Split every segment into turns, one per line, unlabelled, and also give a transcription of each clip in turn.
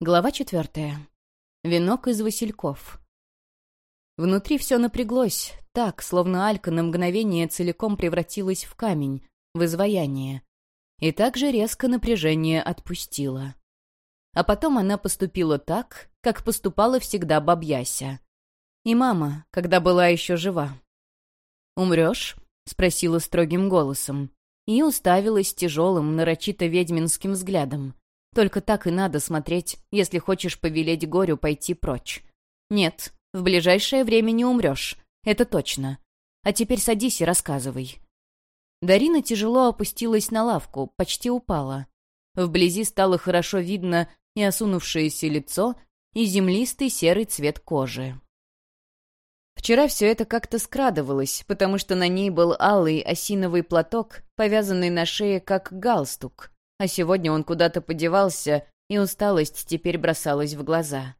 Глава четвертая. Венок из васильков. Внутри все напряглось, так, словно Алька на мгновение целиком превратилась в камень, в изваяние. И также резко напряжение отпустила. А потом она поступила так, как поступала всегда бабьяся. И мама, когда была еще жива. «Умрешь?» — спросила строгим голосом. И уставилась тяжелым, нарочито ведьминским взглядом. Только так и надо смотреть, если хочешь повелеть горю пойти прочь. Нет, в ближайшее время не умрешь. Это точно. А теперь садись и рассказывай. Дарина тяжело опустилась на лавку, почти упала. Вблизи стало хорошо видно и осунувшееся лицо, и землистый серый цвет кожи. Вчера все это как-то скрадывалось, потому что на ней был алый осиновый платок, повязанный на шее как галстук, а сегодня он куда-то подевался, и усталость теперь бросалась в глаза.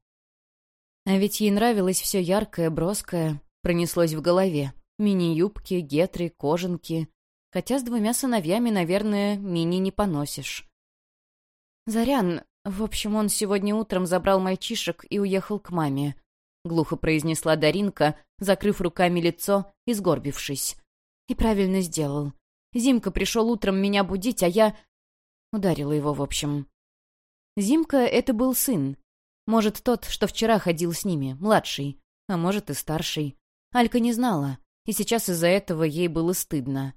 А ведь ей нравилось все яркое, броское, пронеслось в голове. Мини-юбки, гетры, кожанки. Хотя с двумя сыновьями, наверное, мини не поносишь. «Зарян, в общем, он сегодня утром забрал мальчишек и уехал к маме», — глухо произнесла Даринка, закрыв руками лицо и сгорбившись. «И правильно сделал. Зимка пришел утром меня будить, а я Ударила его, в общем. Зимка — это был сын. Может, тот, что вчера ходил с ними, младший, а может и старший. Алька не знала, и сейчас из-за этого ей было стыдно.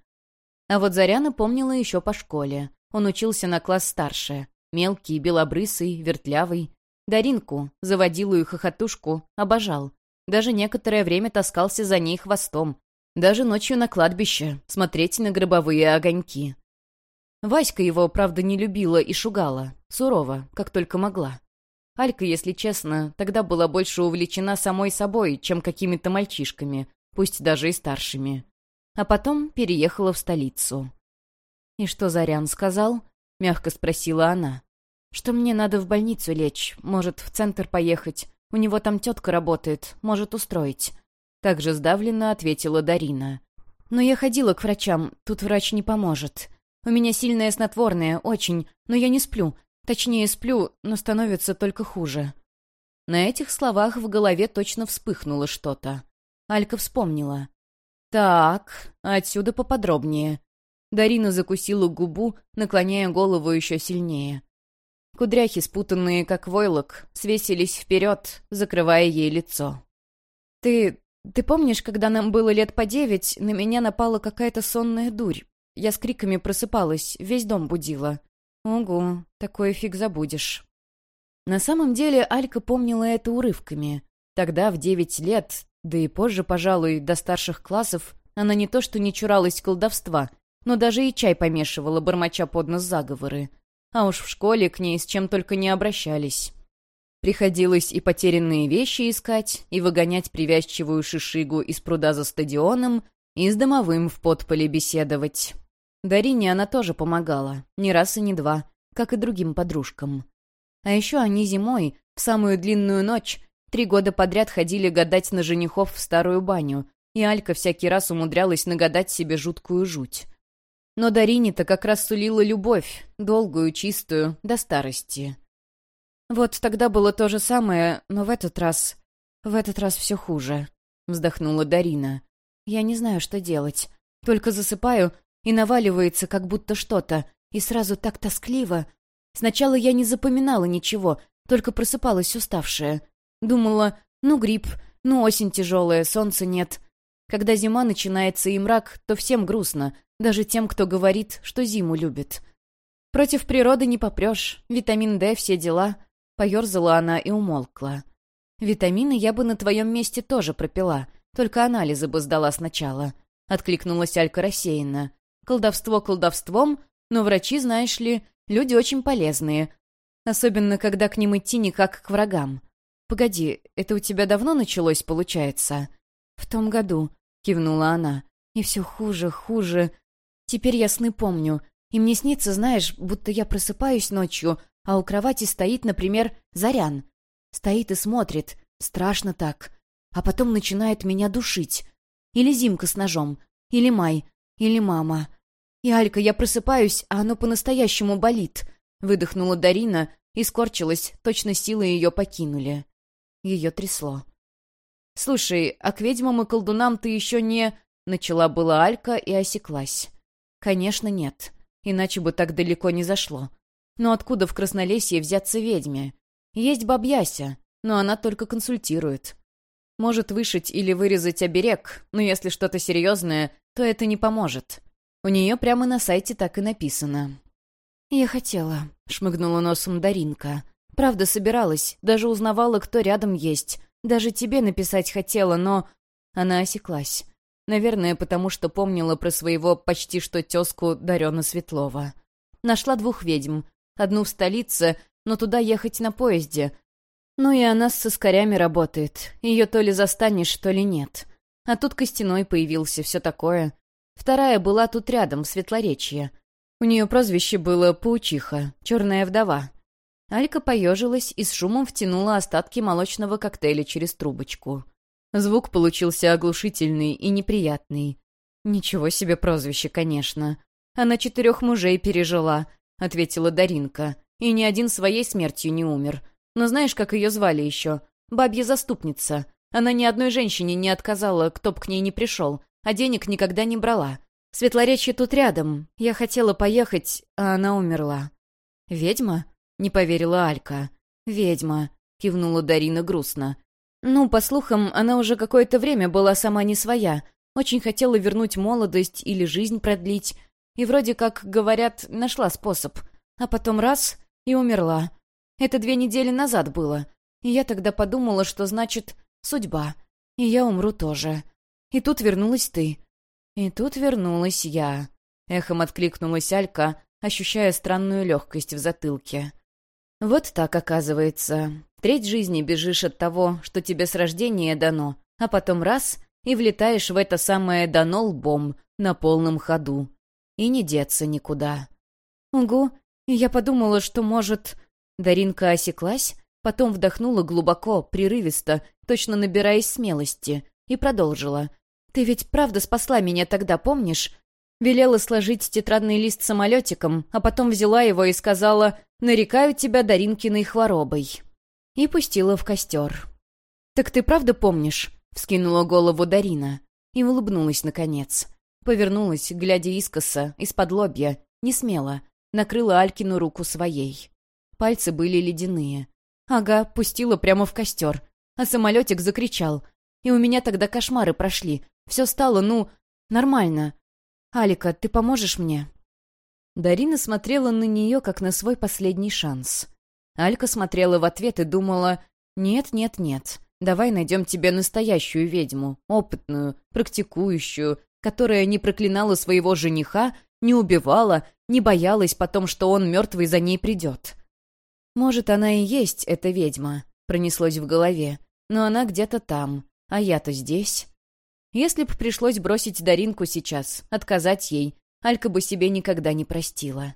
А вот Заряна помнила еще по школе. Он учился на класс старше. Мелкий, белобрысый, вертлявый. Даринку, заводилую хохотушку, обожал. Даже некоторое время таскался за ней хвостом. Даже ночью на кладбище, смотреть на гробовые огоньки. Васька его, правда, не любила и шугала. Сурово, как только могла. Алька, если честно, тогда была больше увлечена самой собой, чем какими-то мальчишками, пусть даже и старшими. А потом переехала в столицу. «И что Зарян сказал?» — мягко спросила она. «Что мне надо в больницу лечь, может, в центр поехать. У него там тетка работает, может устроить». Также сдавленно ответила Дарина. «Но я ходила к врачам, тут врач не поможет. У меня сильное снотворное, очень, но я не сплю. Точнее, сплю, но становится только хуже». На этих словах в голове точно вспыхнуло что-то. Алька вспомнила. «Так, отсюда поподробнее». Дарина закусила губу, наклоняя голову еще сильнее. Кудряхи, спутанные как войлок, свесились вперед, закрывая ей лицо. «Ты... ты помнишь, когда нам было лет по девять, на меня напала какая-то сонная дурь? Я с криками просыпалась, весь дом будила. Ого, такое фиг забудешь. На самом деле Алька помнила это урывками. Тогда, в девять лет, да и позже, пожалуй, до старших классов, она не то что не чуралась колдовства, но даже и чай помешивала, бормоча под нос заговоры. А уж в школе к ней с чем только не обращались. Приходилось и потерянные вещи искать, и выгонять привязчивую шишигу из пруда за стадионом, и с домовым в подполе беседовать. Дарине она тоже помогала, не раз и не два, как и другим подружкам. А еще они зимой, в самую длинную ночь, три года подряд ходили гадать на женихов в старую баню, и Алька всякий раз умудрялась нагадать себе жуткую жуть. Но Дарине-то как раз сулила любовь, долгую, чистую, до старости. «Вот тогда было то же самое, но в этот раз... В этот раз все хуже», — вздохнула Дарина. «Я не знаю, что делать. Только засыпаю, и наваливается как будто что-то, и сразу так тоскливо. Сначала я не запоминала ничего, только просыпалась уставшая. Думала, ну грипп, ну осень тяжелая, солнца нет. Когда зима начинается и мрак, то всем грустно, даже тем, кто говорит, что зиму любит. Против природы не попрешь, витамин D, все дела. Поерзала она и умолкла. Витамины я бы на твоем месте тоже пропила, только анализы бы сдала сначала. Откликнулась Алька рассеянно. Колдовство колдовством, но врачи, знаешь ли, люди очень полезные. Особенно, когда к ним идти не как к врагам. Погоди, это у тебя давно началось, получается? В том году, кивнула она. И все хуже, хуже. Теперь я сны помню. И мне снится, знаешь, будто я просыпаюсь ночью, а у кровати стоит, например, Зарян. Стоит и смотрит. Страшно так. А потом начинает меня душить. Или Зимка с ножом. Или Май. Или мама. И, Алька, я просыпаюсь, а оно по-настоящему болит. Выдохнула Дарина, и скорчилась, точно силы ее покинули. Ее трясло. «Слушай, а к ведьмам и колдунам ты еще не...» Начала была Алька и осеклась. «Конечно, нет. Иначе бы так далеко не зашло. Но откуда в Краснолесье взяться ведьме? Есть бабьяся, но она только консультирует. Может вышить или вырезать оберег, но если что-то серьезное, то это не поможет. У нее прямо на сайте так и написано. «Я хотела», — шмыгнула носом Даринка. «Правда, собиралась, даже узнавала, кто рядом есть. Даже тебе написать хотела, но...» Она осеклась. Наверное, потому что помнила про своего почти что тезку Дарена Светлова. Нашла двух ведьм. Одну в столице, но туда ехать на поезде. Ну и она с соскорями работает. Ее то ли застанешь, то ли нет. А тут Костяной появился, все такое. Вторая была тут рядом, в Светлоречье. У нее прозвище было Паучиха, Черная вдова. Алька поежилась и с шумом втянула остатки молочного коктейля через трубочку. Звук получился оглушительный и неприятный. «Ничего себе прозвище, конечно. Она четырех мужей пережила», — ответила Даринка. «И ни один своей смертью не умер. Но знаешь, как ее звали еще? Бабья заступница. Она ни одной женщине не отказала, кто б к ней не пришел, а денег никогда не брала. Светлоречье тут рядом. Я хотела поехать, а она умерла». «Ведьма?» — не поверила Алька. «Ведьма», — кивнула Дарина грустно. Ну, по слухам, она уже какое-то время была сама не своя. Очень хотела вернуть молодость или жизнь продлить. И вроде как, говорят, нашла способ. А потом раз — и умерла. Это две недели назад было. И я тогда подумала, что значит судьба. И я умру тоже. И тут вернулась ты. И тут вернулась я. Эхом откликнулась Алька, ощущая странную легкость в затылке. Вот так оказывается. Треть жизни бежишь от того, что тебе с рождения дано, а потом раз — и влетаешь в это самое дано лбом на полном ходу. И не деться никуда. Угу, я подумала, что, может... Даринка осеклась, потом вдохнула глубоко, прерывисто, точно набираясь смелости, и продолжила. «Ты ведь правда спасла меня тогда, помнишь? Велела сложить тетрадный лист самолетиком, а потом взяла его и сказала «Нарекаю тебя Даринкиной хворобой» и пустила в костер. «Так ты правда помнишь?» — вскинула голову Дарина и улыбнулась наконец. Повернулась, глядя искоса, из-под лобья, не смело, накрыла Алькину руку своей. Пальцы были ледяные. Ага, пустила прямо в костер. А самолетик закричал. И у меня тогда кошмары прошли. Все стало, ну, нормально. «Алика, ты поможешь мне?» Дарина смотрела на нее, как на свой последний шанс. Алька смотрела в ответ и думала, «Нет, нет, нет, давай найдем тебе настоящую ведьму, опытную, практикующую, которая не проклинала своего жениха, не убивала, не боялась потом, что он мертвый за ней придет». «Может, она и есть эта ведьма», — пронеслось в голове, «но она где-то там, а я-то здесь». Если б пришлось бросить Даринку сейчас, отказать ей, Алька бы себе никогда не простила.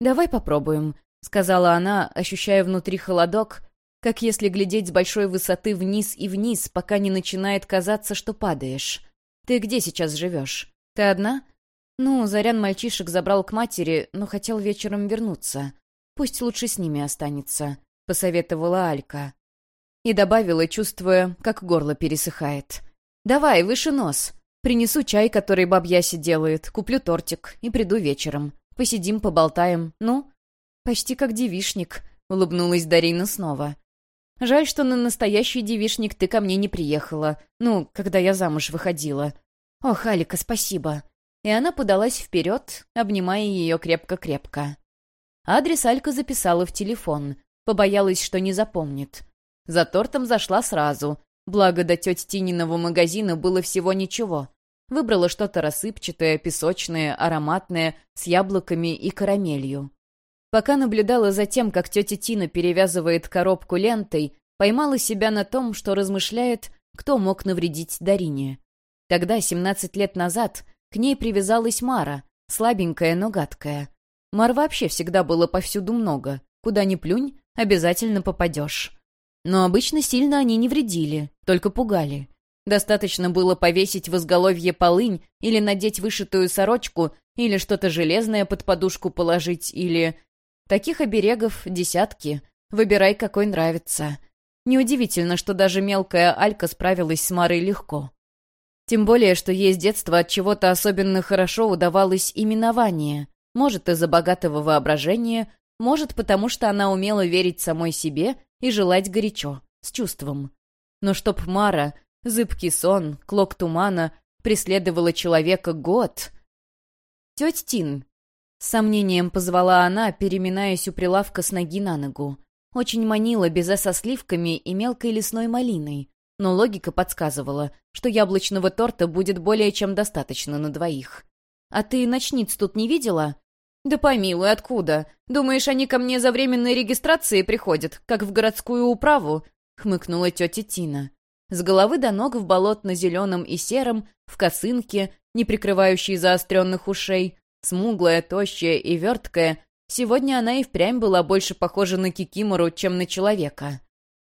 «Давай попробуем», — сказала она, ощущая внутри холодок, как если глядеть с большой высоты вниз и вниз, пока не начинает казаться, что падаешь. «Ты где сейчас живешь? Ты одна?» «Ну, Зарян мальчишек забрал к матери, но хотел вечером вернуться. Пусть лучше с ними останется», — посоветовала Алька. И добавила, чувствуя, как горло пересыхает. «Давай, выше нос. Принесу чай, который бабьяси делает, куплю тортик и приду вечером. Посидим, поболтаем. Ну, «Почти как девишник», — улыбнулась Дарина снова. «Жаль, что на настоящий девишник ты ко мне не приехала. Ну, когда я замуж выходила. Ох, Алика, спасибо». И она подалась вперед, обнимая ее крепко-крепко. Адрес Алька записала в телефон. Побоялась, что не запомнит. За тортом зашла сразу. Благо, до тети Тининого магазина было всего ничего. Выбрала что-то рассыпчатое, песочное, ароматное, с яблоками и карамелью. Пока наблюдала за тем, как тетя Тина перевязывает коробку лентой, поймала себя на том, что размышляет, кто мог навредить Дарине. Тогда, 17 лет назад, к ней привязалась Мара, слабенькая, но гадкая. Мар вообще всегда было повсюду много. Куда ни плюнь, обязательно попадешь. Но обычно сильно они не вредили, только пугали. Достаточно было повесить в изголовье полынь или надеть вышитую сорочку, или что-то железное под подушку положить, или Таких оберегов десятки. Выбирай, какой нравится. Неудивительно, что даже мелкая Алька справилась с Марой легко. Тем более, что ей с детства от чего-то особенно хорошо удавалось именование. Может, из-за богатого воображения, может, потому что она умела верить самой себе и желать горячо, с чувством. Но чтоб Мара, зыбкий сон, клок тумана, преследовала человека год... «Тетя Тин!» С сомнением позвала она, переминаясь у прилавка с ноги на ногу. Очень манила безе со сливками и мелкой лесной малиной, но логика подсказывала, что яблочного торта будет более чем достаточно на двоих. «А ты ночниц тут не видела?» «Да помилуй, откуда? Думаешь, они ко мне за временной регистрацией приходят, как в городскую управу?» — хмыкнула тетя Тина. С головы до ног в болотно-зеленом и сером, в косынке, не прикрывающей заостренных ушей, смуглая, тощая и верткая, сегодня она и впрямь была больше похожа на кикимору, чем на человека.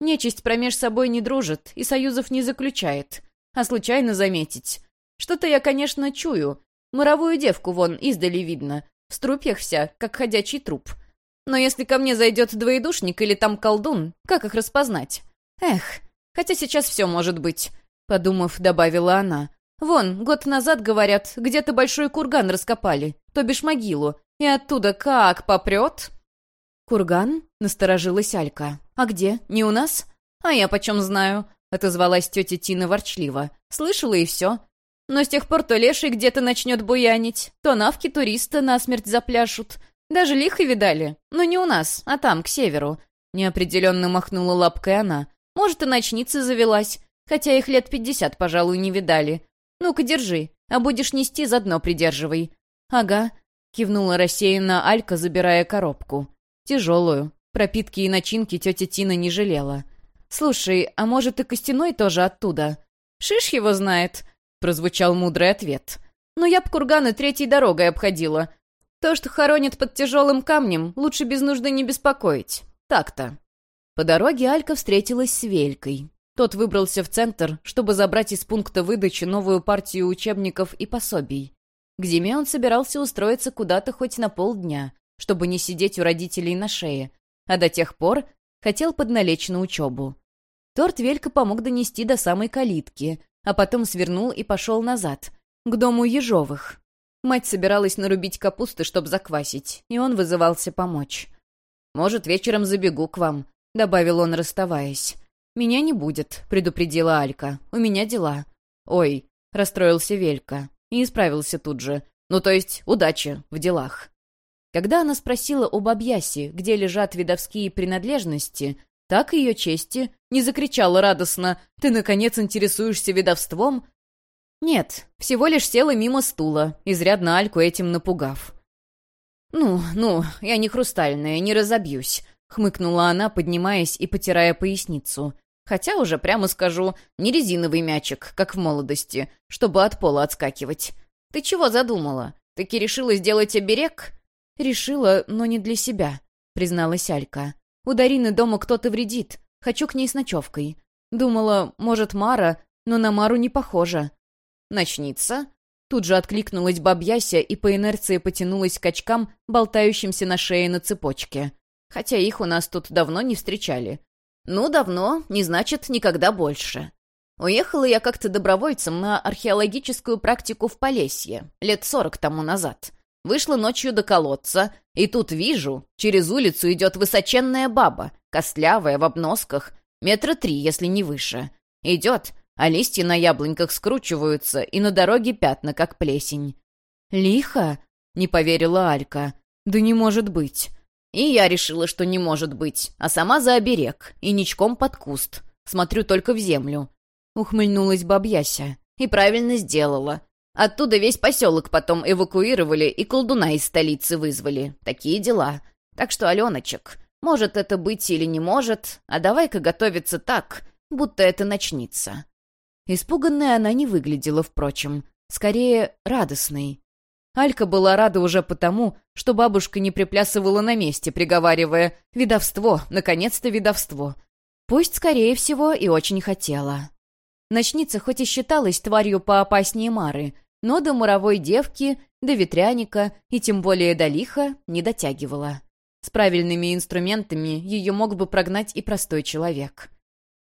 Нечисть промеж собой не дружит и союзов не заключает. А случайно заметить. Что-то я, конечно, чую. Моровую девку вон издали видно. В струпьях вся, как ходячий труп. Но если ко мне зайдет двоедушник или там колдун, как их распознать? Эх, хотя сейчас все может быть, — подумав, добавила она. Вон, год назад, говорят, где-то большой курган раскопали, то бишь могилу, и оттуда как попрет? «Курган?» — насторожилась Алька. «А где? Не у нас?» «А я почем знаю?» — отозвалась тетя Тина ворчливо. «Слышала и все. Но с тех пор то леший где-то начнет буянить, то навки туриста насмерть запляшут. Даже лихо видали. Но не у нас, а там, к северу». Неопределенно махнула лапкой она. «Может, и ночница завелась, хотя их лет пятьдесят, пожалуй, не видали. Ну-ка, держи, а будешь нести, заодно придерживай». «Ага», — кивнула рассеянно Алька, забирая коробку. «Тяжелую. Пропитки и начинки тетя Тина не жалела. «Слушай, а может и костяной тоже оттуда?» «Шиш его знает», — прозвучал мудрый ответ. «Но я б курганы третьей дорогой обходила. То, что хоронят под тяжелым камнем, лучше без нужды не беспокоить. Так-то». По дороге Алька встретилась с Велькой. Тот выбрался в центр, чтобы забрать из пункта выдачи новую партию учебников и пособий. К зиме он собирался устроиться куда-то хоть на полдня, чтобы не сидеть у родителей на шее, а до тех пор хотел подналечь на учебу. Торт Велька помог донести до самой калитки, а потом свернул и пошел назад, к дому Ежовых. Мать собиралась нарубить капусты, чтобы заквасить, и он вызывался помочь. «Может, вечером забегу к вам», — добавил он, расставаясь. «Меня не будет», — предупредила Алька. «У меня дела». «Ой», — расстроился Велька. И исправился тут же. «Ну, то есть, удачи в делах». Когда она спросила об Абьясе, где лежат видовские принадлежности, так ее чести не закричала радостно «Ты, наконец, интересуешься видовством?» Нет, всего лишь села мимо стула, изрядно Альку этим напугав. «Ну, ну, я не хрустальная, не разобьюсь», — хмыкнула она, поднимаясь и потирая поясницу. «Хотя уже, прямо скажу, не резиновый мячик, как в молодости, чтобы от пола отскакивать. Ты чего задумала? Таки решила сделать оберег?» «Решила, но не для себя», — призналась Алька. «У Дарины дома кто-то вредит. Хочу к ней с ночевкой. Думала, может, Мара, но на Мару не похоже». «Ночница?» Тут же откликнулась бабьяся и по инерции потянулась к очкам, болтающимся на шее на цепочке. Хотя их у нас тут давно не встречали. «Ну, давно, не значит, никогда больше». Уехала я как-то добровольцем на археологическую практику в Полесье, лет сорок тому назад. Вышла ночью до колодца, и тут вижу, через улицу идет высоченная баба, костлявая, в обносках, метра три, если не выше. Идет, а листья на яблоньках скручиваются, и на дороге пятна, как плесень. «Лихо?» — не поверила Алька. «Да не может быть». И я решила, что не может быть, а сама за оберег и ничком под куст. Смотрю только в землю. Ухмыльнулась бабьяся. И правильно сделала. Оттуда весь поселок потом эвакуировали и колдуна из столицы вызвали. Такие дела. Так что, Аленочек, может это быть или не может, а давай-ка готовиться так, будто это начнется». Испуганная она не выглядела, впрочем. Скорее, радостной. Алька была рада уже потому, что бабушка не приплясывала на месте, приговаривая «Видовство! Наконец-то видовство!» Пусть, скорее всего, и очень хотела. Ночница хоть и считалась тварью поопаснее Мары, но до муровой девки, до ветряника и тем более до лиха не дотягивала. С правильными инструментами ее мог бы прогнать и простой человек.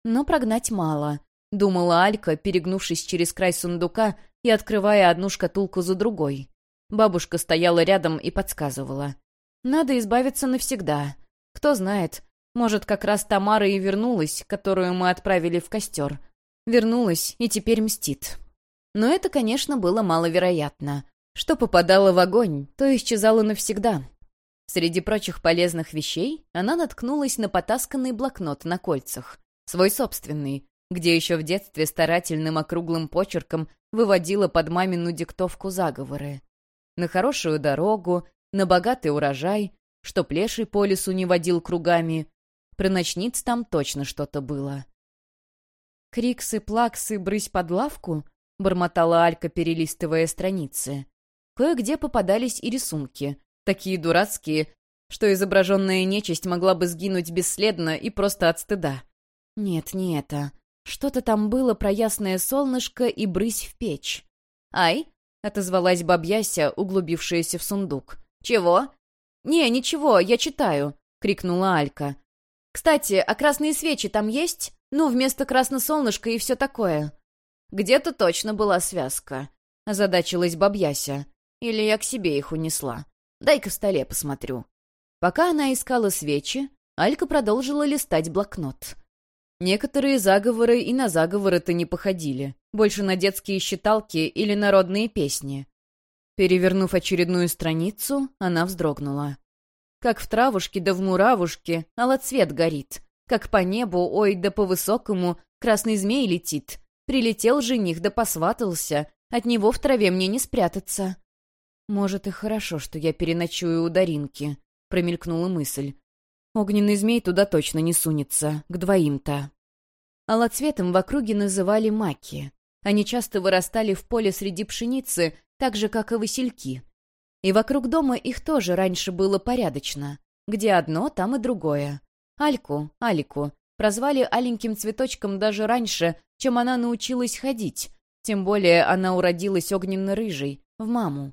Но прогнать мало, думала Алька, перегнувшись через край сундука и открывая одну шкатулку за другой. Бабушка стояла рядом и подсказывала. «Надо избавиться навсегда. Кто знает, может, как раз Тамара и вернулась, которую мы отправили в костер. Вернулась и теперь мстит». Но это, конечно, было маловероятно. Что попадало в огонь, то исчезало навсегда. Среди прочих полезных вещей она наткнулась на потасканный блокнот на кольцах. Свой собственный, где еще в детстве старательным округлым почерком выводила под мамину диктовку заговоры. На хорошую дорогу, на богатый урожай, что плеший по лесу не водил кругами. Про ночниц там точно что-то было. «Криксы, плаксы, брысь под лавку?» — бормотала Алька, перелистывая страницы. Кое-где попадались и рисунки, такие дурацкие, что изображенная нечисть могла бы сгинуть бесследно и просто от стыда. Нет, не это. Что-то там было про ясное солнышко и брысь в печь. «Ай!» — отозвалась бабьяся, углубившаяся в сундук. «Чего?» «Не, ничего, я читаю», — крикнула Алька. «Кстати, а красные свечи там есть? Ну, вместо красносолнышка и все такое». «Где-то точно была связка», — озадачилась бабьяся. «Или я к себе их унесла. Дай-ка в столе посмотрю». Пока она искала свечи, Алька продолжила листать блокнот. Некоторые заговоры и на заговоры-то не походили, больше на детские считалки или народные песни. Перевернув очередную страницу, она вздрогнула. Как в травушке да в муравушке алоцвет горит, как по небу, ой, да по высокому, красный змей летит. Прилетел жених да посватался, от него в траве мне не спрятаться. «Может, и хорошо, что я переночую у Даринки», — промелькнула мысль. Огненный змей туда точно не сунется, к двоим-то. Алоцветом в округе называли маки. Они часто вырастали в поле среди пшеницы, так же, как и васильки. И вокруг дома их тоже раньше было порядочно. Где одно, там и другое. Альку, Алику, прозвали аленьким цветочком даже раньше, чем она научилась ходить. Тем более она уродилась огненно-рыжей, в маму.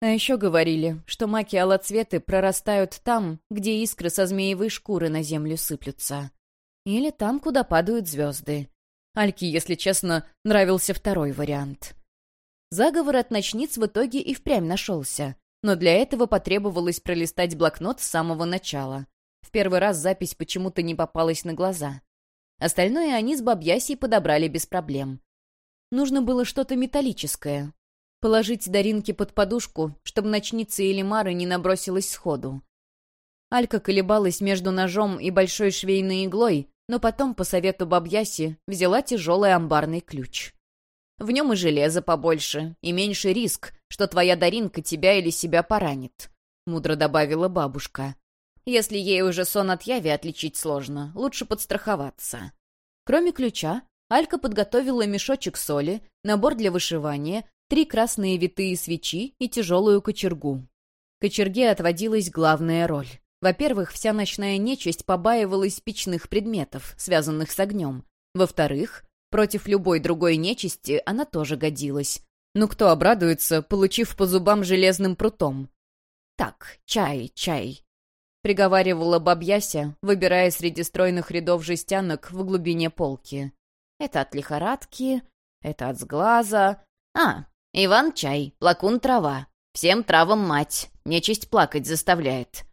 А еще говорили, что маки-алоцветы прорастают там, где искры со змеевой шкуры на землю сыплются. Или там, куда падают звезды. Альке, если честно, нравился второй вариант. Заговор от ночниц в итоге и впрямь нашелся, но для этого потребовалось пролистать блокнот с самого начала. Первый раз запись почему-то не попалась на глаза. Остальное они с бабьясей подобрали без проблем. Нужно было что-то металлическое, Положить Даринке под подушку, чтобы ночница или Мара не набросилась сходу. Алька колебалась между ножом и большой швейной иглой, но потом, по совету бабьяси, взяла тяжелый амбарный ключ. В нем и железо побольше, и меньше риск, что твоя Даринка тебя или себя поранит», — мудро добавила бабушка. «Если ей уже сон от яви отличить сложно, лучше подстраховаться». Кроме ключа, Алька подготовила мешочек соли, набор для вышивания, три красные витые свечи и тяжелую кочергу. Кочерге отводилась главная роль. Во-первых, вся ночная нечисть побаивалась печных предметов, связанных с огнем. Во-вторых, против любой другой нечисти она тоже годилась. Ну кто обрадуется, получив по зубам железным прутом? «Так, чай, чай», — приговаривала бабьяся, выбирая среди стройных рядов жестянок в глубине полки. «Это от лихорадки, это от сглаза. А, Иван-чай, плакун трава. Всем травам мать, нечисть плакать заставляет.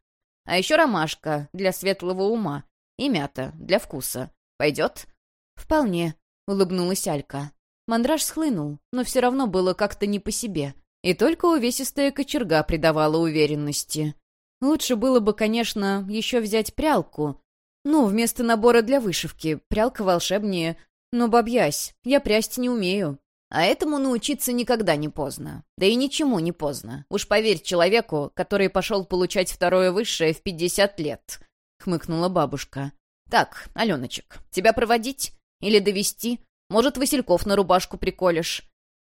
А еще ромашка для светлого ума и мята для вкуса. Пойдет? Вполне, улыбнулась Алька. Мандраж схлынул, но все равно было как-то не по себе. И только увесистая кочерга придавала уверенности. Лучше было бы, конечно, еще взять прялку. Ну, вместо набора для вышивки. Прялка волшебнее. Но, бабьясь, я прясть не умею. А этому научиться никогда не поздно. Да и ничему не поздно. Уж поверь человеку, который пошел получать второе высшее в 50 лет», — хмыкнула бабушка. «Так, Аленочек, тебя проводить? Или довести? Может, Васильков на рубашку приколешь?»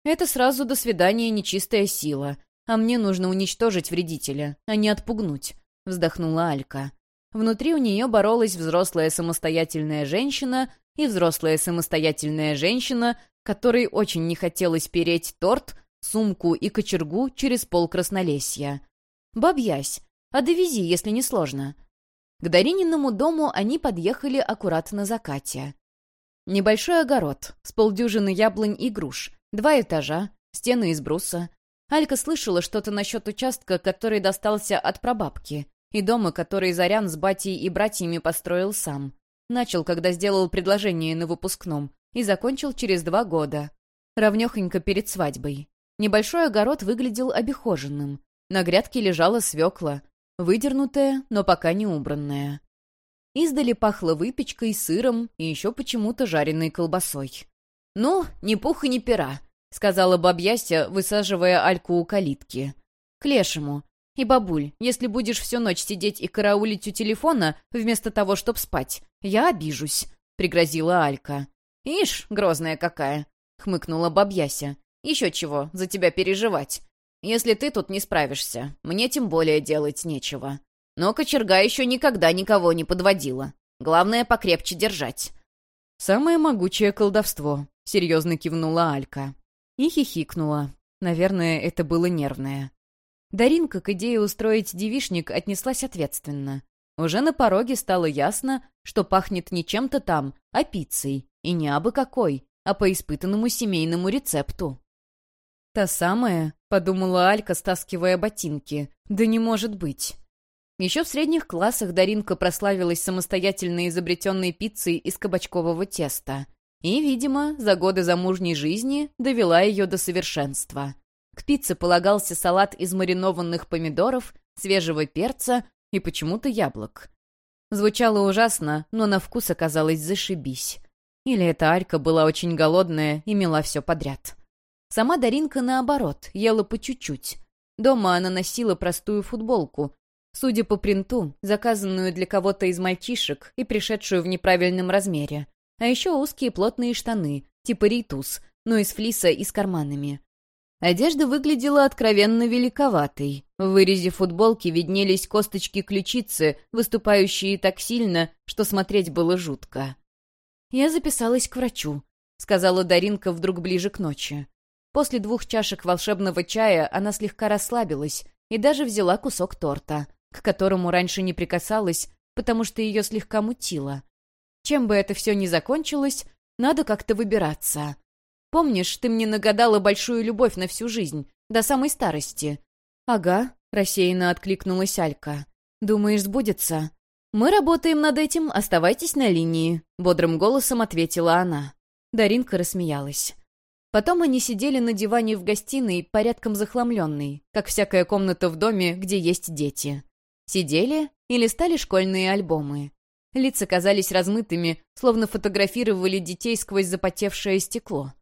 «Это сразу до свидания нечистая сила, а мне нужно уничтожить вредителя, а не отпугнуть», — вздохнула Алька. Внутри у нее боролась взрослая самостоятельная женщина и взрослая самостоятельная женщина, которой очень не хотелось переть торт, сумку и кочергу через пол краснолесья. «Бабьясь, А довези, если не сложно». К Дарининому дому они подъехали аккуратно закате. Небольшой огород, с полдюжины яблонь и груш, два этажа, стены из бруса. Алька слышала что-то насчет участка, который достался от прабабки, и дома, который Зарян с батей и братьями построил сам. Начал, когда сделал предложение на выпускном, и закончил через два года. Равнехонько перед свадьбой. Небольшой огород выглядел обихоженным. На грядке лежала свекла, выдернутая, но пока не убранная. Издали пахло выпечкой, сыром и еще почему-то жареной колбасой. «Ну, ни пуха, ни пера», — сказала бабьяся, высаживая Альку у калитки. «К лешему. И, бабуль, если будешь всю ночь сидеть и караулить у телефона, вместо того, чтоб спать, я обижусь», — пригрозила Алька. «Ишь, грозная какая», — хмыкнула бабьяся. «Еще чего, за тебя переживать. Если ты тут не справишься, мне тем более делать нечего. Но кочерга еще никогда никого не подводила. Главное, покрепче держать».
«Самое могучее колдовство», — серьезно кивнула Алька. И хихикнула. Наверное, это было нервное. Даринка к идее устроить девишник отнеслась ответственно. Уже на пороге стало ясно, что пахнет не чем-то там, а пиццей. И не абы какой, а по испытанному семейному рецепту. «Та самая», — подумала Алька, стаскивая ботинки. «Да не может быть». Еще в средних классах Даринка прославилась самостоятельно изобретенной пиццей из кабачкового теста. И, видимо, за годы замужней жизни довела ее до совершенства. К пицце полагался салат из маринованных помидоров, свежего перца и почему-то яблок. Звучало ужасно, но на вкус оказалось зашибись. Или эта Алька была очень голодная и мела все подряд. Сама Даринка, наоборот, ела по чуть-чуть. Дома она носила простую футболку, судя по принту, заказанную для кого-то из мальчишек и пришедшую в неправильном размере. А еще узкие плотные штаны, типа рейтуз, но из флиса и с карманами. Одежда выглядела откровенно великоватой. В вырезе футболки виднелись косточки ключицы, выступающие так сильно, что смотреть было жутко. «Я записалась к врачу», — сказала Даринка вдруг ближе к ночи. После двух чашек волшебного чая она слегка расслабилась и даже взяла кусок торта, к которому раньше не прикасалась, потому что ее слегка мутило. Чем бы это все ни закончилось, надо как-то выбираться. Помнишь, ты мне нагадала большую любовь на всю жизнь, до самой старости?» «Ага», — рассеянно откликнулась Алька. «Думаешь, сбудется?» «Мы работаем над этим, оставайтесь на линии», — бодрым голосом ответила она. Даринка рассмеялась. Потом они сидели на диване в гостиной, порядком захламленной, как всякая комната в доме, где есть дети. Сидели и листали школьные альбомы. Лица казались размытыми, словно фотографировали детей сквозь запотевшее стекло.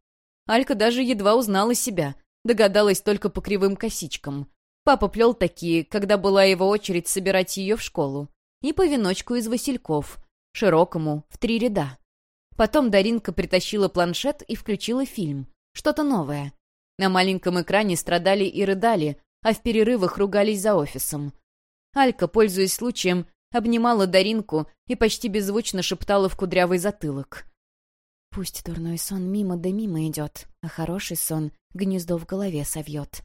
Алька даже едва узнала себя, догадалась только по кривым косичкам. Папа плел такие, когда была его очередь собирать ее в школу. И по веночку из васильков, широкому, в три ряда. Потом Даринка притащила планшет и включила фильм. Что-то новое. На маленьком экране страдали и рыдали, а в перерывах ругались за офисом. Алька, пользуясь случаем, обнимала Даринку и почти беззвучно шептала в кудрявый затылок. Пусть дурной сон мимо да мимо идет, а хороший сон гнездо в голове совьет.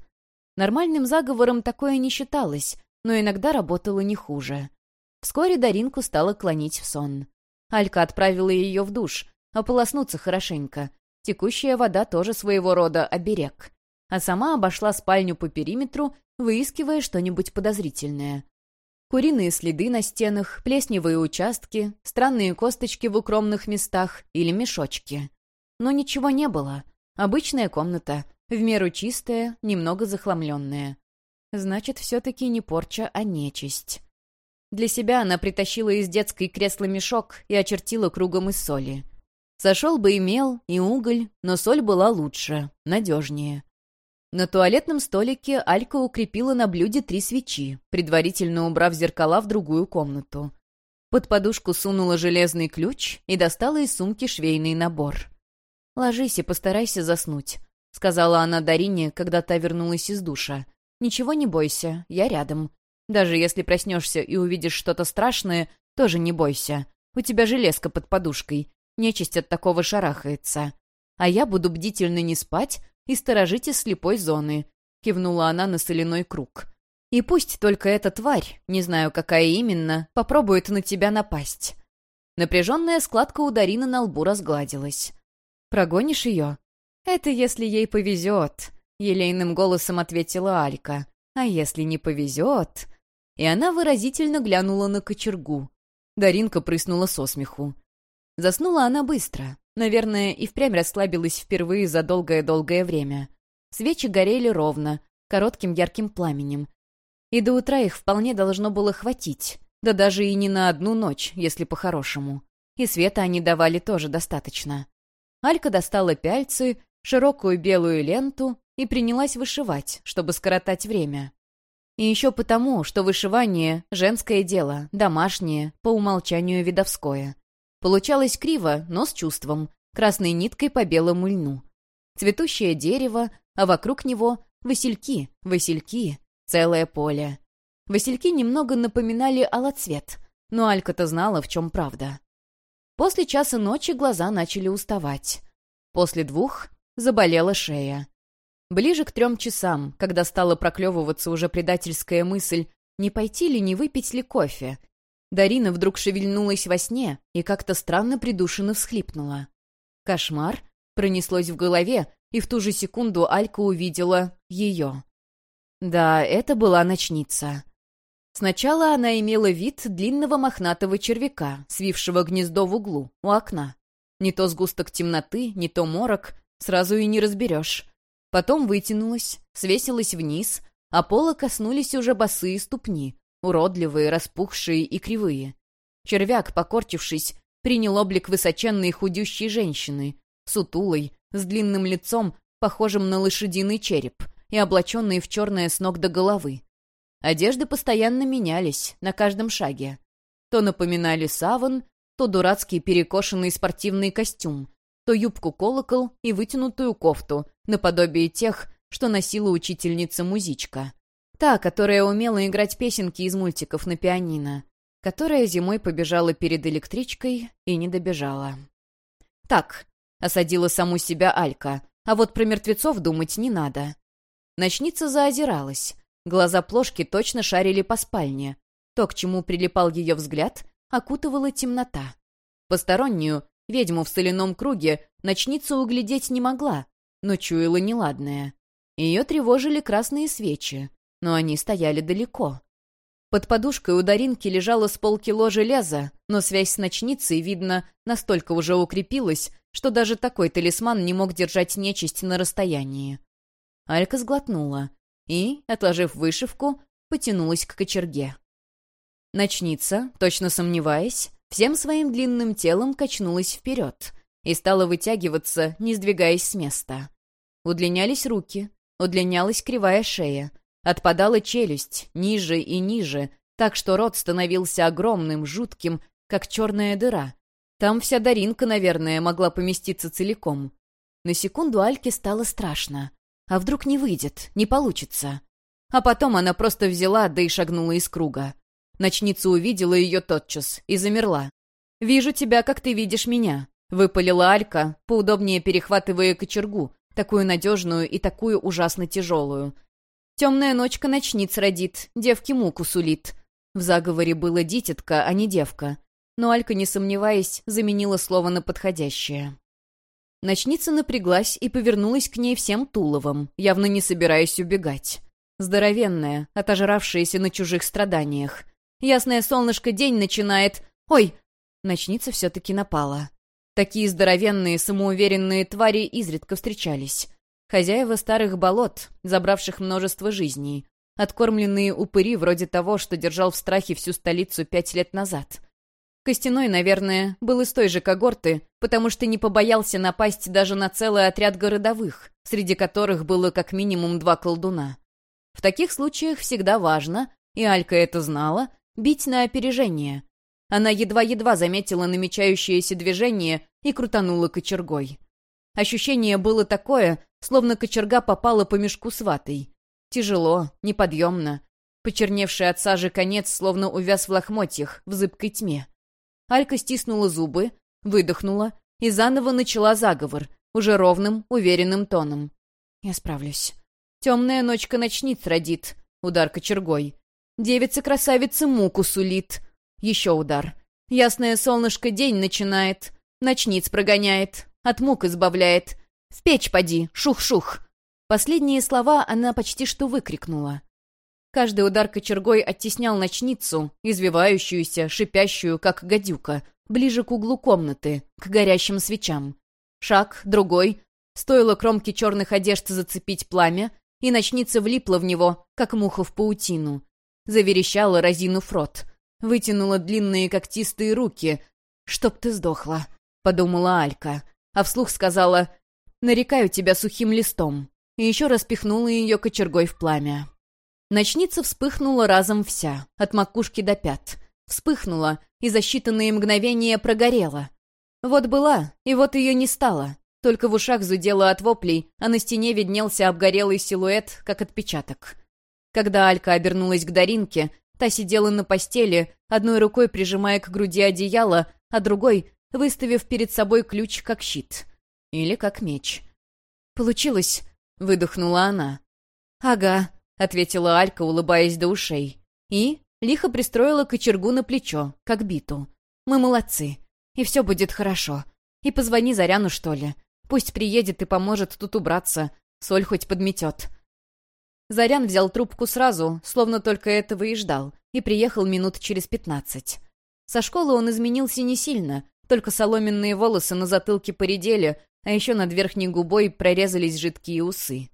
Нормальным заговором такое не считалось, но иногда работало не хуже. Вскоре Даринку стало клонить в сон. Алька отправила ее в душ, ополоснуться хорошенько. Текущая вода тоже своего рода оберег. А сама обошла спальню по периметру, выискивая что-нибудь подозрительное. Куриные следы на стенах, плесневые участки, странные косточки в укромных местах или мешочки. Но ничего не было. Обычная комната, в меру чистая, немного захламленная. Значит, все-таки не порча, а нечисть. Для себя она притащила из детской кресла мешок и очертила кругом из соли. Сошел бы и мел, и уголь, но соль была лучше, надежнее. На туалетном столике Алька укрепила на блюде три свечи, предварительно убрав зеркала в другую комнату. Под подушку сунула железный ключ и достала из сумки швейный набор. «Ложись и постарайся заснуть», — сказала она Дарине, когда та вернулась из душа. «Ничего не бойся, я рядом. Даже если проснешься и увидишь что-то страшное, тоже не бойся. У тебя железка под подушкой. Нечисть от такого шарахается. А я буду бдительно не спать, и сторожите слепой зоны», — кивнула она на соляной круг. И пусть только эта тварь, не знаю, какая именно, попробует на тебя напасть. Напряженная складка у Дарины на лбу разгладилась. «Прогонишь ее?» «Это если ей повезет», — елейным голосом ответила Алька. «А если не повезет?» И она выразительно глянула на кочергу. Даринка прыснула со смеху. Заснула она быстро. Наверное, и впрямь расслабилась впервые за долгое-долгое время. Свечи горели ровно, коротким ярким пламенем. И до утра их вполне должно было хватить. Да даже и не на одну ночь, если по-хорошему. И света они давали тоже достаточно. Алька достала пяльцы, широкую белую ленту и принялась вышивать, чтобы скоротать время. И еще потому, что вышивание — женское дело, домашнее, по умолчанию видовское. Получалось криво, но с чувством, красной ниткой по белому льну. Цветущее дерево, а вокруг него — васильки, васильки, целое поле. Васильки немного напоминали алоцвет, но Алька-то знала, в чем правда. После часа ночи глаза начали уставать. После двух заболела шея. Ближе к трем часам, когда стала проклевываться уже предательская мысль, не пойти ли, не выпить ли кофе, Дарина вдруг шевельнулась во сне и как-то странно придушенно всхлипнула. Кошмар пронеслось в голове, и в ту же секунду Алька увидела ее. Да, это была ночница. Сначала она имела вид длинного мохнатого червяка, свившего гнездо в углу, у окна. Не то сгусток темноты, не то морок, сразу и не разберешь. Потом вытянулась, свесилась вниз, а пола коснулись уже босые ступни, уродливые, распухшие и кривые. Червяк, покорчившись, принял облик высоченной худющей женщины, сутулой, с длинным лицом, похожим на лошадиный череп, и облаченной в черное с ног до головы. Одежды постоянно менялись, на каждом шаге. То напоминали саван, то дурацкий перекошенный спортивный костюм, то юбку-колокол и вытянутую кофту, наподобие тех, что носила учительница-музичка. Та, которая умела играть песенки из мультиков на пианино, которая зимой побежала перед электричкой и не добежала. «Так», — осадила саму себя Алька, «а вот про мертвецов думать не надо». Ночница заозиралась. Глаза плошки точно шарили по спальне. То, к чему прилипал ее взгляд, окутывала темнота. Постороннюю, ведьму в соляном круге, ночница углядеть не могла, но чуяла неладное. Ее тревожили красные свечи, но они стояли далеко. Под подушкой у Даринки лежало с полкило железа, но связь с ночницей, видно, настолько уже укрепилась, что даже такой талисман не мог держать нечисть на расстоянии. Алька сглотнула и, отложив вышивку, потянулась к кочерге. Ночница, точно сомневаясь, всем своим длинным телом качнулась вперед и стала вытягиваться, не сдвигаясь с места. Удлинялись руки, удлинялась кривая шея, отпадала челюсть ниже и ниже, так что рот становился огромным, жутким, как черная дыра. Там вся Даринка, наверное, могла поместиться целиком. На секунду Альке стало страшно. А вдруг не выйдет, не получится? А потом она просто взяла, да и шагнула из круга. Ночница увидела ее тотчас и замерла. «Вижу тебя, как ты видишь меня», — выпалила Алька, поудобнее перехватывая кочергу, такую надежную и такую ужасно тяжелую. «Темная ночка ночниц родит, девке муку сулит». В заговоре было «дитятка», а не «девка». Но Алька, не сомневаясь, заменила слово на подходящее. Ночница напряглась и повернулась к ней всем туловом, явно не собираясь убегать. Здоровенная, отожравшаяся на чужих страданиях. Ясное солнышко день начинает... Ой! Ночница все-таки напала. Такие здоровенные, самоуверенные твари изредка встречались. Хозяева старых болот, забравших множество жизней. Откормленные упыри вроде того, что держал в страхе всю столицу пять лет назад. Костяной, наверное, был из той же когорты, потому что не побоялся напасть даже на целый отряд городовых, среди которых было как минимум два колдуна. В таких случаях всегда важно, и Алька это знала, бить на опережение. Она едва-едва заметила намечающееся движение и крутанула кочергой. Ощущение было такое, словно кочерга попала по мешку с ватой. Тяжело, неподъемно. Почерневший от сажи конец словно увяз в лохмотьях, в зыбкой тьме. Алька стиснула зубы, выдохнула и заново начала заговор, уже ровным, уверенным тоном. «Я справлюсь. Темная ночка ночниц родит. Удар кочергой. Девица-красавица муку сулит. Еще удар. Ясное солнышко день начинает. Ночниц прогоняет. От мук избавляет. В печь поди, шух-шух. Последние слова она почти что выкрикнула. Каждый удар кочергой оттеснял ночницу, извивающуюся, шипящую, как гадюка, ближе к углу комнаты, к горящим свечам. Шаг, другой. Стоило кромке черных одежд зацепить пламя, и ночница влипла в него, как муха в паутину. Заверещала, разинув рот. Вытянула длинные когтистые руки. «Чтоб ты сдохла», — подумала Алька. А вслух сказала «Нарекаю тебя сухим листом». И еще распихнула ее кочергой в пламя. Ночница вспыхнула разом вся, от макушки до пят. Вспыхнула и за считанные мгновения прогорела. Вот была, и вот ее не стало. Только в ушах зудело от воплей, а на стене виднелся обгорелый силуэт, как отпечаток. Когда Алька обернулась к Даринке, та сидела на постели, одной рукой прижимая к груди одеяло, а другой выставив перед собой ключ как щит. Или как меч. «Получилось?» — выдохнула она. «Ага», — ответила Алька, улыбаясь до ушей. И лихо пристроила кочергу на плечо, как биту. «Мы молодцы. И все будет хорошо. И позвони Заряну, что ли. Пусть приедет и поможет тут убраться. Соль хоть подметет». Зарян взял трубку сразу, словно только этого и ждал, и приехал минут через пятнадцать. Со школы он изменился не сильно, только соломенные волосы на затылке поредели, а еще над верхней губой прорезались жидкие усы.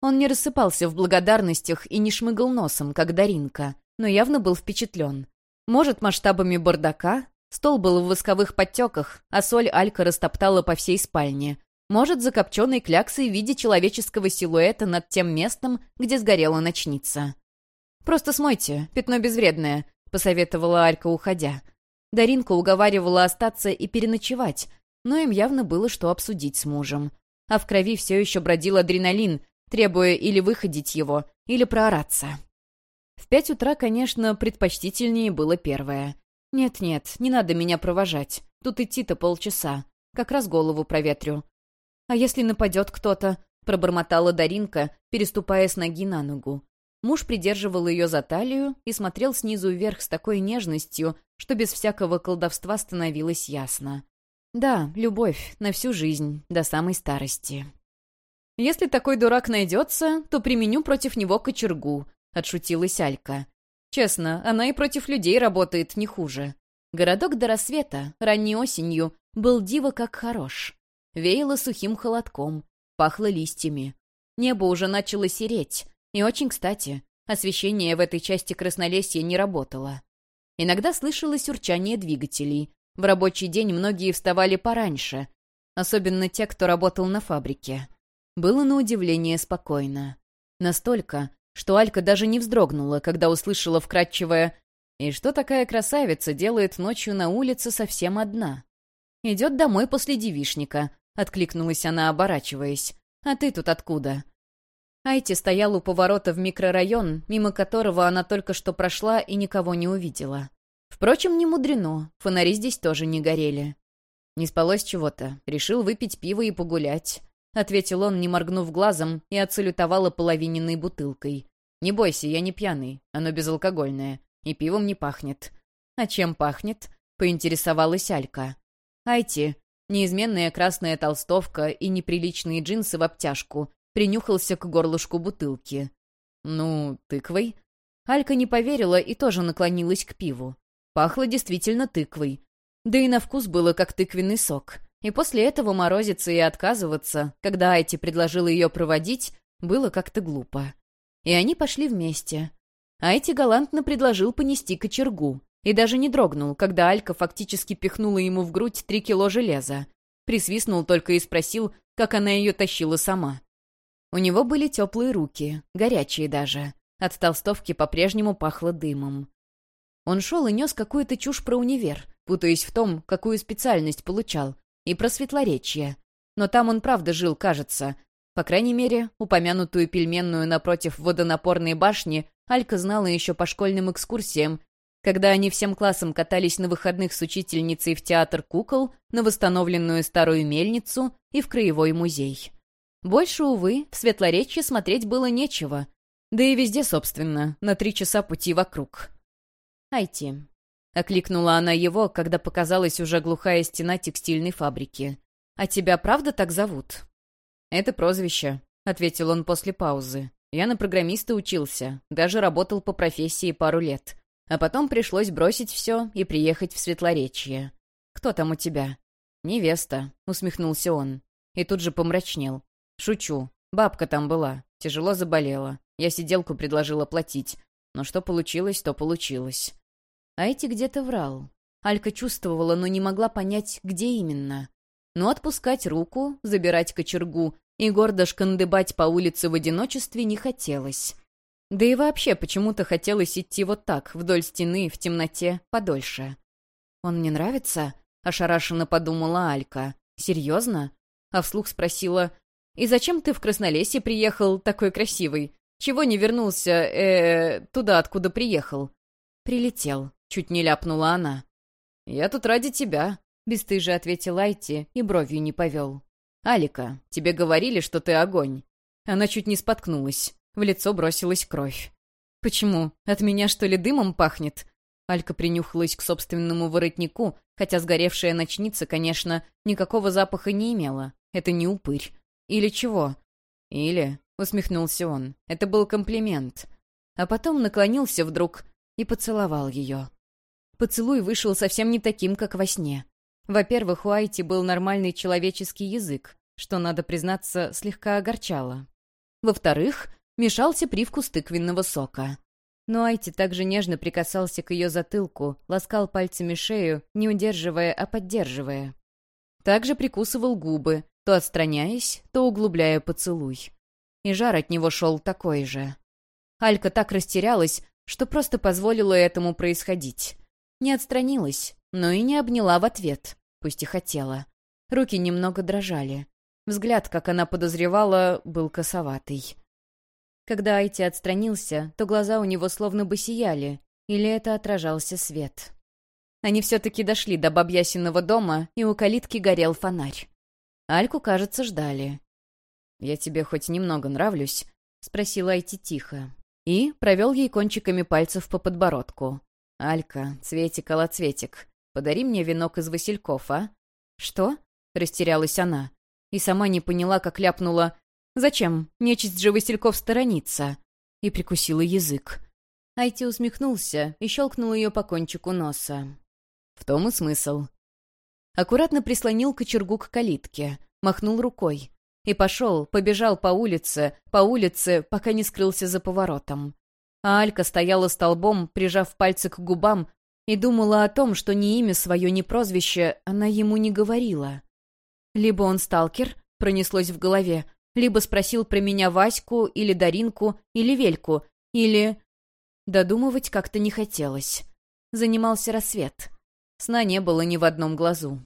Он не рассыпался в благодарностях и не шмыгал носом, как Даринка, но явно был впечатлен. Может, масштабами бардака? Стол был в восковых подтеках, а соль Алька растоптала по всей спальне. Может, закопченной кляксой в виде человеческого силуэта над тем местом, где сгорела ночница. «Просто смойте, пятно безвредное», — посоветовала Алька, уходя. Даринка уговаривала остаться и переночевать, но им явно было что обсудить с мужем. А в крови все еще бродил адреналин, требуя или выходить его, или проораться. В пять утра, конечно, предпочтительнее было первое. «Нет-нет, не надо меня провожать. Тут идти-то полчаса. Как раз голову проветрю». «А если нападет кто-то?» — пробормотала Даринка, переступая с ноги на ногу. Муж придерживал ее за талию и смотрел снизу вверх с такой нежностью, что без всякого колдовства становилось ясно. Да, любовь на всю жизнь, до самой старости. «Если такой дурак найдется, то применю против него кочергу», — отшутилась Алька. «Честно, она и против людей работает не хуже. Городок до рассвета, ранней осенью, был диво как хорош. Веяло сухим холодком, пахло листьями. Небо уже начало сереть, и очень кстати, освещение в этой части Краснолесья не работало. Иногда слышалось урчание двигателей. В рабочий день многие вставали пораньше, особенно те, кто работал на фабрике было на удивление спокойно. Настолько, что Алька даже не вздрогнула, когда услышала вкрадчивое «И что такая красавица делает ночью на улице совсем одна?» «Идет домой после девишника», — откликнулась она, оборачиваясь. «А ты тут откуда?» Айти стоял у поворота в микрорайон, мимо которого она только что прошла и никого не увидела. Впрочем, не мудрено, фонари здесь тоже не горели. Не спалось чего-то, решил выпить пиво и погулять. — ответил он, не моргнув глазом, и отсалютовала половиненной бутылкой. «Не бойся, я не пьяный, оно безалкогольное, и пивом не пахнет». «А чем пахнет?» — поинтересовалась Алька. «Айти, неизменная красная толстовка и неприличные джинсы в обтяжку, принюхался к горлышку бутылки. «Ну, тыквой?» Алька не поверила и тоже наклонилась к пиву. Пахло действительно тыквой. Да и на вкус было как тыквенный сок. И после этого морозиться и отказываться, когда Айти предложила ее проводить, было как-то глупо. И они пошли вместе. Айти галантно предложил понести кочергу и даже не дрогнул, когда Алька фактически пихнула ему в грудь три кило железа. Присвистнул только и спросил, как она ее тащила сама. У него были теплые руки, горячие даже. От толстовки по-прежнему пахло дымом. Он шел и нес какую-то чушь про универ, путаясь в том, какую специальность получал, и про светлоречье. Но там он правда жил, кажется. По крайней мере, упомянутую пельменную напротив водонапорной башни Алька знала еще по школьным экскурсиям, когда они всем классом катались на выходных с учительницей в театр кукол, на восстановленную старую мельницу и в краевой музей. Больше, увы, в Светлоречье смотреть было нечего. Да и везде, собственно, на три часа пути вокруг.
«Айти», —
окликнула она его, когда показалась уже глухая стена текстильной фабрики. «А тебя правда так зовут?» «Это прозвище», — ответил он после паузы. «Я на программиста учился, даже работал по профессии пару лет. А потом пришлось бросить все и приехать в Светлоречье. Кто там у тебя?» «Невеста», — усмехнулся он. И тут же помрачнел. «Шучу. Бабка там была. Тяжело заболела. Я сиделку предложила платить. Но что получилось, то получилось.
А эти где-то врал. Алька чувствовала, но не могла понять, где именно. Но отпускать руку, забирать кочергу и гордо шкандыбать по улице в одиночестве не хотелось. Да и вообще почему-то хотелось идти вот так, вдоль стены, в темноте, подольше. «Он мне нравится?» — ошарашенно подумала Алька. «Серьезно?» А вслух спросила, «И зачем ты в Краснолесье приехал такой красивый? Чего не вернулся, э, туда, откуда приехал?» «Прилетел», — чуть не ляпнула она.
«Я тут ради тебя», — бесстыже ответил Айти и бровью не повел. «Алика, тебе говорили, что ты огонь». Она чуть не споткнулась. В лицо бросилась кровь. «Почему? От меня, что ли, дымом пахнет?» Алька принюхалась к собственному воротнику, хотя сгоревшая ночница, конечно, никакого запаха не имела. Это не упырь. Или чего? Или, усмехнулся он, это был комплимент. А потом наклонился вдруг и поцеловал ее. Поцелуй вышел совсем не таким, как во сне. Во-первых, у Айти был нормальный человеческий язык, что, надо признаться, слегка огорчало. Во-вторых, мешался привкус тыквенного сока. Но Айти также нежно прикасался к ее затылку, ласкал пальцами шею, не удерживая, а поддерживая. Также прикусывал губы, то отстраняясь, то углубляя поцелуй. И жар от него шел такой же. Алька так растерялась, что просто позволила этому происходить. Не отстранилась, но и не обняла в ответ, пусть и хотела. Руки немного дрожали. Взгляд, как она подозревала, был косоватый. Когда Айти отстранился, то глаза у него словно бы сияли, или это отражался свет. Они все-таки дошли до бабьясиного дома, и у калитки горел фонарь. Альку, кажется, ждали. «Я тебе хоть немного нравлюсь?» — спросила Айти тихо. И провел ей кончиками пальцев по подбородку. «Алька, цветик-алоцветик, подари мне венок из васильков, а?» «Что?» — растерялась она. И сама не поняла, как ляпнула. «Зачем? Нечисть же васильков сторонится!» И прикусила язык. Айти усмехнулся и щелкнул ее по кончику носа. «В том и смысл аккуратно прислонил кочергу к калитке, махнул рукой. И пошел, побежал по улице, по улице, пока не скрылся за поворотом. А Алька стояла столбом, прижав пальцы к губам, и думала о том, что ни имя свое, ни прозвище она ему не говорила. Либо он сталкер, пронеслось в голове, либо спросил про меня Ваську или Даринку или Вельку, или... Додумывать как-то не хотелось. Занимался рассвет. Сна не было ни в одном глазу.